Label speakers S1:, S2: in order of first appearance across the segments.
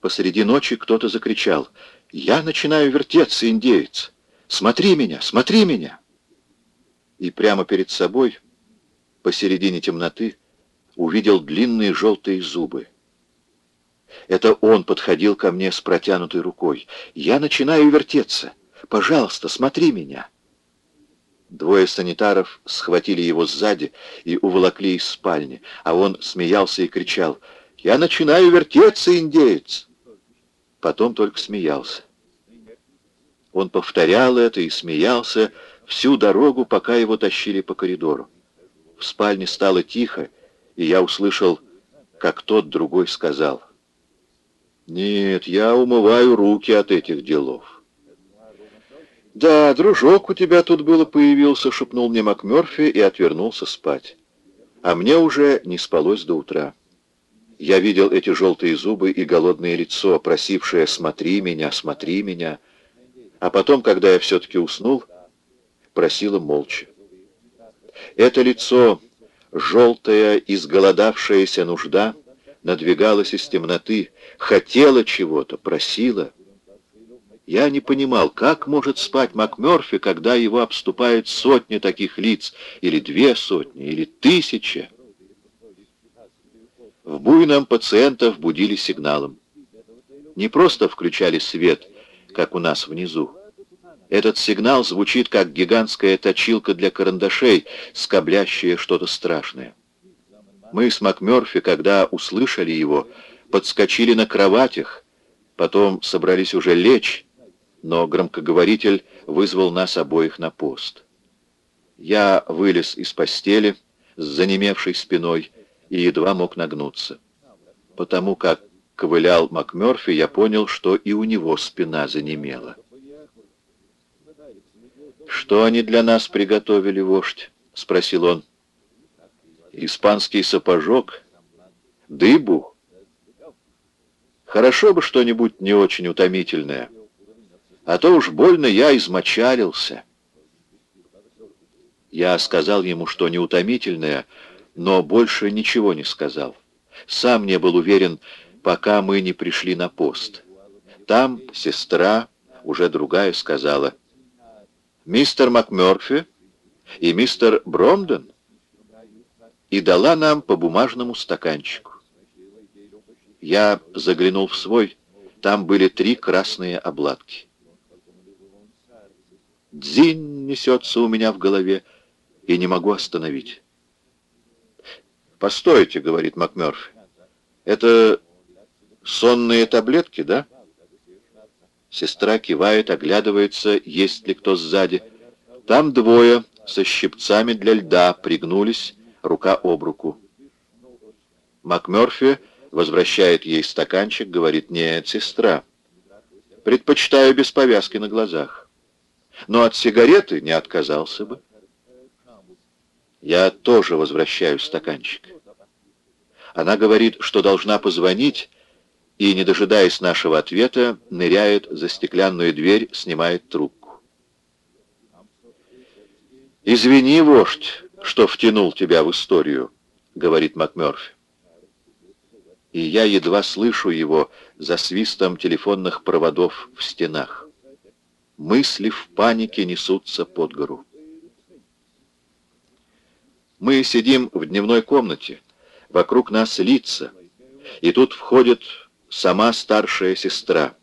S1: посреди ночи кто-то закричал «Я начинаю вертеться, индеец! Смотри меня, смотри меня!» И прямо перед собой, посередине темноты, увидел длинные желтые зубы. Это он подходил ко мне с протянутой рукой. «Я начинаю вертеться! Пожалуйста, смотри меня!» Двое санитаров схватили его сзади и уволокли из спальни, а он смеялся и кричал «Я начинаю вертеться, индеец!» Потом только смеялся. Он повторял это и смеялся всю дорогу, пока его тащили по коридору. В спальне стало тихо, и я услышал, как тот другой сказал. «Нет, я умываю руки от этих делов». «Да, дружок у тебя тут было появился», — шепнул мне МакМёрфи и отвернулся спать. А мне уже не спалось до утра. Я видел эти желтые зубы и голодное лицо, просившее «смотри меня, смотри меня». А потом, когда я все-таки уснул, просила молча. Это лицо, желтая, изголодавшаяся нужда, надвигалась из темноты, хотела чего-то, просила. Я не понимал, как может спать МакМёрфи, когда его обступает сотни таких лиц, или две сотни, или тысяча. В буйном пациентов будили сигналом. Не просто включали свет, как у нас внизу. Этот сигнал звучит, как гигантская точилка для карандашей, скоблящая что-то страшное. Мы с МакМёрфи, когда услышали его, подскочили на кроватях, потом собрались уже лечь, но громкоговоритель вызвал нас обоих на пост. Я вылез из постели с занемевшей спиной и едва мог нагнуться. Потому как ковылял МакМёрфи, я понял, что и у него спина занемела. «Что они для нас приготовили, вождь?» — спросил он. «Испанский сапожок? Дыбу? Хорошо бы что-нибудь не очень утомительное, а то уж больно я измочалился». Я сказал ему, что неутомительное, но больше ничего не сказал. Сам не был уверен, пока мы не пришли на пост. Там сестра, уже другая, сказала, «Мистер МакМёрфи и мистер Бромден» и дала нам по бумажному стаканчику. Я заглянул в свой, там были три красные обладки. Дзинь несется у меня в голове, и не могу остановить. «Постойте», — говорит МакМёрфи, — «это сонные таблетки, да?» Сестра кивает, оглядывается, есть ли кто сзади. Там двое со щипцами для льда пригнулись, рука об руку. МакМёрфи возвращает ей стаканчик, говорит, «Нет, сестра, предпочитаю без повязки на глазах. Но от сигареты не отказался бы». Я тоже возвращаю стаканчик. Она говорит, что должна позвонить, и, не дожидаясь нашего ответа, ныряет за стеклянную дверь, снимает трубку. «Извини, вождь, что втянул тебя в историю», — говорит МакМёрфи. И я едва слышу его за свистом телефонных проводов в стенах. Мысли в панике несутся под гору. Мы сидим в дневной комнате, вокруг нас лица, и тут входит сама старшая сестра.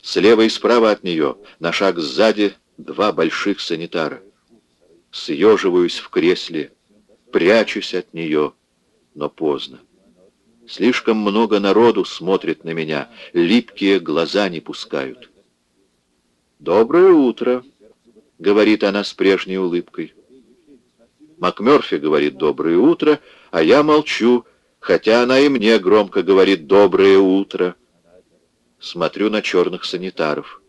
S1: Слева и справа от нее, на шаг сзади, два больших санитара. Съеживаюсь в кресле, прячусь от нее, но поздно. Слишком много народу смотрит на меня, липкие глаза не пускают. «Доброе утро», — говорит она с прежней улыбкой. МакМёрфи говорит «доброе утро», а я молчу, хотя она и мне громко говорит «доброе утро». Смотрю на черных санитаров.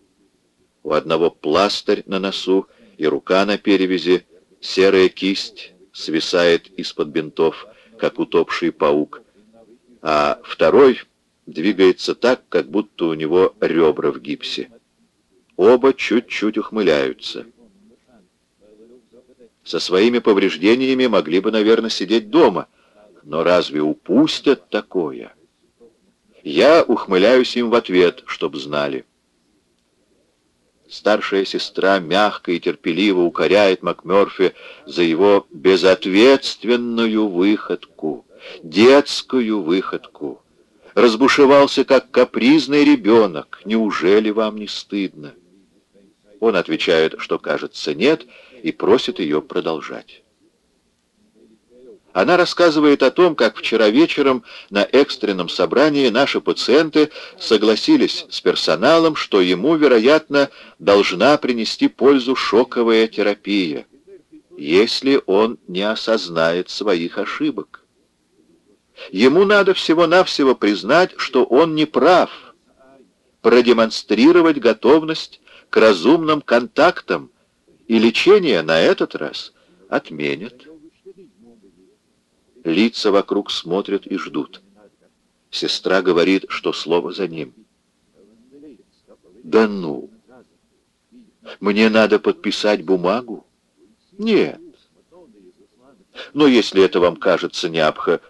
S1: У одного пластырь на носу и рука на перевязи, серая кисть свисает из-под бинтов, как утопший паук, а второй двигается так, как будто у него ребра в гипсе. Оба чуть-чуть ухмыляются со своими повреждениями могли бы, наверное, сидеть дома. Но разве упустят такое? Я ухмыляюсь им в ответ, чтоб знали. Старшая сестра мягко и терпеливо укоряет МакМёрфи за его безответственную выходку, детскую выходку. Разбушевался, как капризный ребенок. Неужели вам не стыдно? Он отвечает, что, кажется, нет, и просит ее продолжать. Она рассказывает о том, как вчера вечером на экстренном собрании наши пациенты согласились с персоналом, что ему, вероятно, должна принести пользу шоковая терапия, если он не осознает своих ошибок. Ему надо всего-навсего признать, что он не прав, продемонстрировать готовность к разумным контактам, и лечение на этот раз отменят. Лица вокруг смотрят и ждут. Сестра говорит, что слово за ним. Да ну! Мне надо подписать бумагу? Нет. Но если это вам кажется необхо,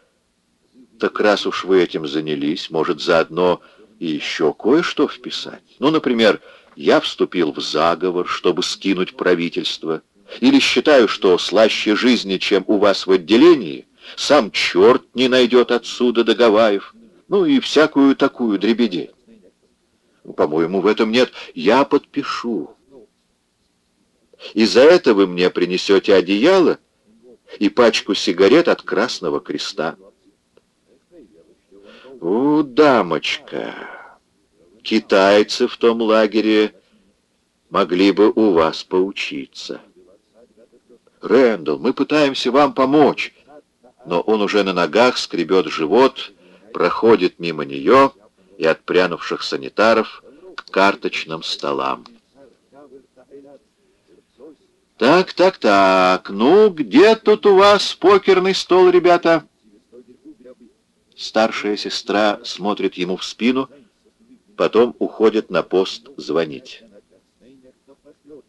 S1: так раз уж вы этим занялись, может, заодно и еще кое-что вписать. Ну, например, я вступил в заговор, чтобы скинуть правительство, или считаю, что слаще жизни, чем у вас в отделении — сам черт не найдет отсюда до Гавайев, ну и всякую такую дребедень. По-моему, в этом нет. Я подпишу. И за это вы мне принесете одеяло и пачку сигарет от Красного Креста. У, дамочка, китайцы в том лагере могли бы у вас поучиться. Рэндалл, мы пытаемся вам помочь но он уже на ногах скребет живот, проходит мимо нее и отпрянувших санитаров к карточным столам. «Так, так, так, ну, где тут у вас покерный стол, ребята?» Старшая сестра смотрит ему в спину, потом уходит на пост звонить.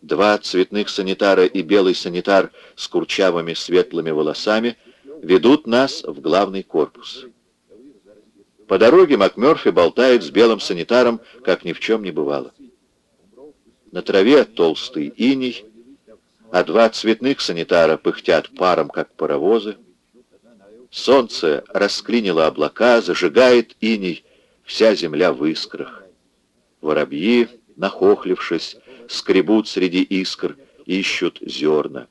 S1: Два цветных санитара и белый санитар с курчавыми светлыми волосами — ведут нас в главный корпус. По дороге МакМёрфи болтает с белым санитаром, как ни в чем не бывало. На траве толстый иней, а два цветных санитара пыхтят паром, как паровозы. Солнце расклинило облака, зажигает иней, вся земля в искрах. Воробьи, нахохлившись, скребут среди искр, ищут зерна.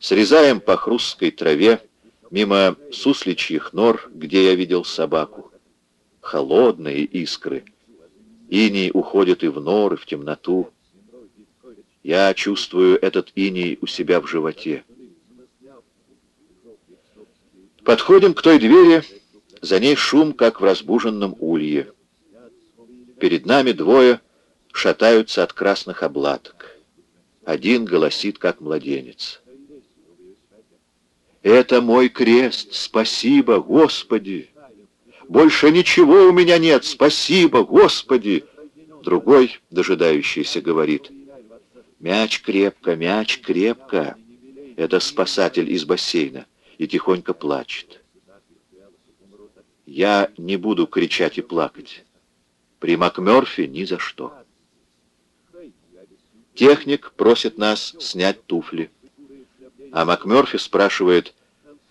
S1: Срезаем по хрусткой траве, мимо сусличьих нор, где я видел собаку. Холодные искры. Иней уходит и в норы, в темноту. Я чувствую этот иней у себя в животе. Подходим к той двери, за ней шум, как в разбуженном улье. Перед нами двое шатаются от красных облаток. Один голосит, как младенец. Это мой крест. Спасибо, Господи. Больше ничего у меня нет. Спасибо, Господи. Другой, дожидающийся, говорит. Мяч крепко, мяч крепко. Это спасатель из бассейна. И тихонько плачет. Я не буду кричать и плакать. При МакМёрфи ни за что. Техник просит нас снять туфли. А МакМёрфи спрашивает,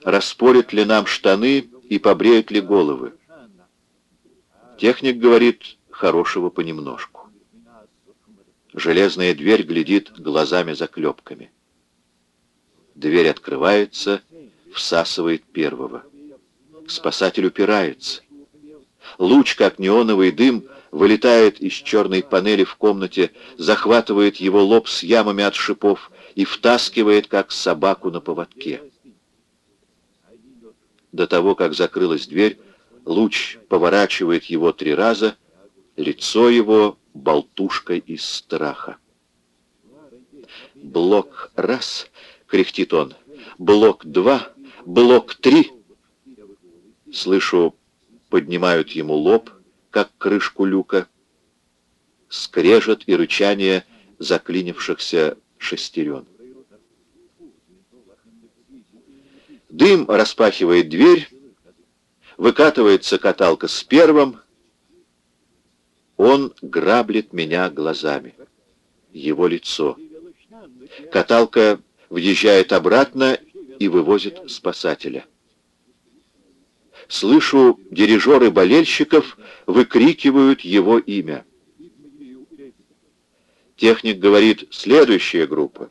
S1: распорят ли нам штаны и побреют ли головы. Техник говорит, хорошего понемножку. Железная дверь глядит глазами-заклепками. Дверь открывается, всасывает первого. Спасатель упирается. Луч, как неоновый дым, вылетает из черной панели в комнате, захватывает его лоб с ямами от шипов и втаскивает, как собаку на поводке. До того, как закрылась дверь, луч поворачивает его три раза, лицо его болтушкой из страха. «Блок раз!» — кряхтит он. «Блок два! Блок три!» Слышу, поднимают ему лоб, как крышку люка. Скрежет и рычание заклинившихся шестерен. Дым распахивает дверь, Выкатывается каталка с первым. Он граблет меня глазами. Его лицо. Каталка въезжает обратно и вывозит спасателя. Слышу, дирижеры болельщиков выкрикивают его имя. Техник говорит, следующая группа.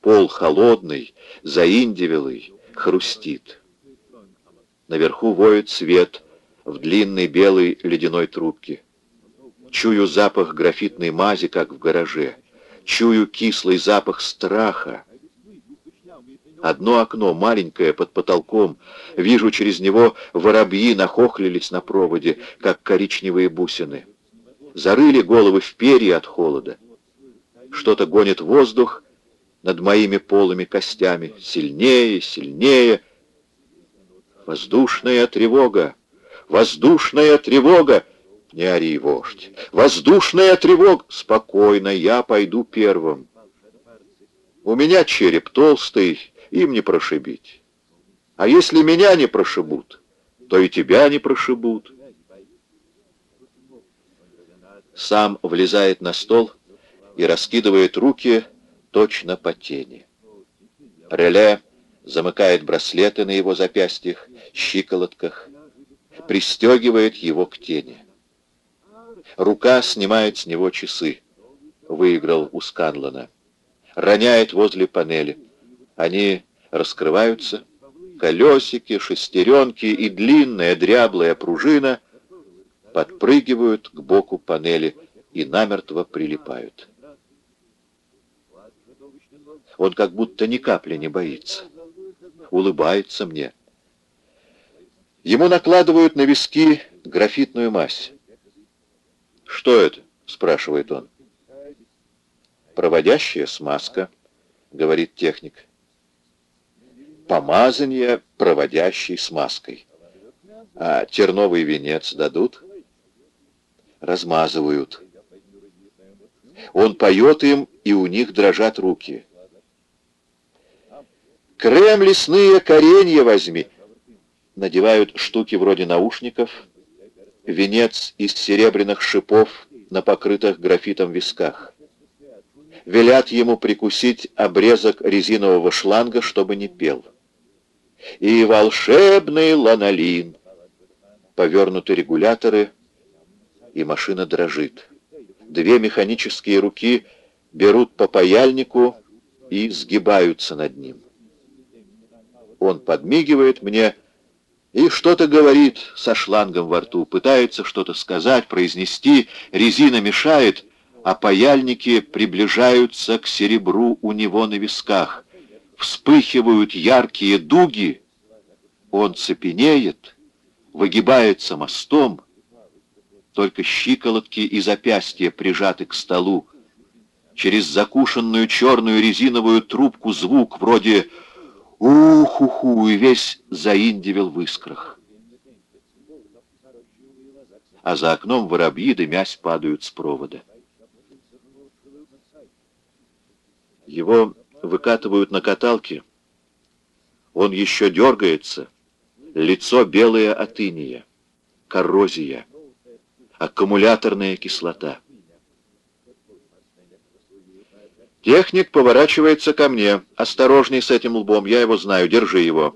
S1: Пол холодный, заиндивелый, хрустит. Наверху воет свет в длинной белой ледяной трубке. Чую запах графитной мази, как в гараже. Чую кислый запах страха. Одно окно, маленькое, под потолком. Вижу через него воробьи нахохлились на проводе, как коричневые бусины. Зарыли головы в перья от холода. Что-то гонит воздух над моими полыми костями. Сильнее, сильнее. Воздушная тревога! Воздушная тревога! Не ори, вождь! Воздушная тревога! Спокойно, я пойду первым. У меня череп толстый, им не прошибить. А если меня не прошибут, то и тебя не прошибут. Сам влезает на стол и раскидывает руки точно по тени. Реле замыкает браслеты на его запястьях, щиколотках, пристегивает его к тени. Рука снимает с него часы. Выиграл у Сканлана. Роняет возле панели. Они раскрываются. Колесики, шестеренки и длинная дряблая пружина подпрыгивают к боку панели и намертво прилипают. Он как будто ни капли не боится. Улыбается мне. Ему накладывают на виски графитную мазь. «Что это?» — спрашивает он. «Проводящая смазка», — говорит техник. «Помазание проводящей смазкой. А терновый венец дадут?» «Размазывают». Он поет им, и у них дрожат руки. «Крем лесные коренья возьми!» Надевают штуки вроде наушников — венец из серебряных шипов на покрытых графитом висках. Велят ему прикусить обрезок резинового шланга, чтобы не пел. И волшебный ланолин. Повернуты регуляторы, и машина дрожит. Две механические руки берут по паяльнику и сгибаются над ним. Он подмигивает мне, и что-то говорит со шлангом во рту, пытается что-то сказать, произнести, резина мешает, а паяльники приближаются к серебру у него на висках. Вспыхивают яркие дуги, он цепенеет, выгибается мостом, только щиколотки и запястья прижаты к столу. Через закушенную черную резиновую трубку звук вроде Ух-уху, и весь заиндивил в искрах. А за окном воробьи, дымясь, падают с провода. Его выкатывают на каталке. Он еще дергается. Лицо белое от иния. Коррозия. Аккумуляторная кислота. Техник поворачивается ко мне. Осторожней с этим лбом, я его знаю, держи его.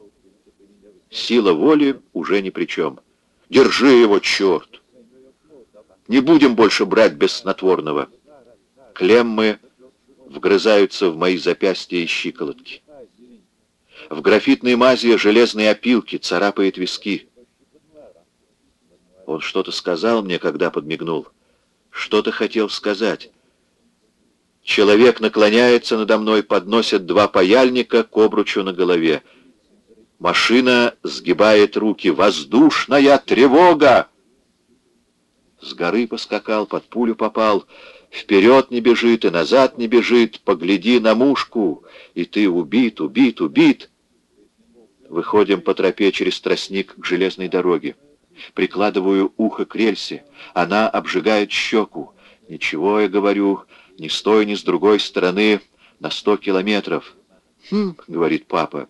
S1: Сила воли уже ни при чем. Держи его, черт! Не будем больше брать без снотворного. Клеммы вгрызаются в мои запястья и щиколотки. В графитной мази железные опилки царапает виски. Он что-то сказал мне, когда подмигнул. Что-то хотел сказать. Человек наклоняется надо мной, подносит два паяльника к обручу на голове. Машина сгибает руки. «Воздушная тревога!» С горы поскакал, под пулю попал. Вперед не бежит и назад не бежит. Погляди на мушку, и ты убит, убит, убит. Выходим по тропе через тростник к железной дороге. Прикладываю ухо к рельсе. Она обжигает щеку. «Ничего, я говорю, ни с той, ни с другой стороны на сто километров. «Хм», — говорит папа,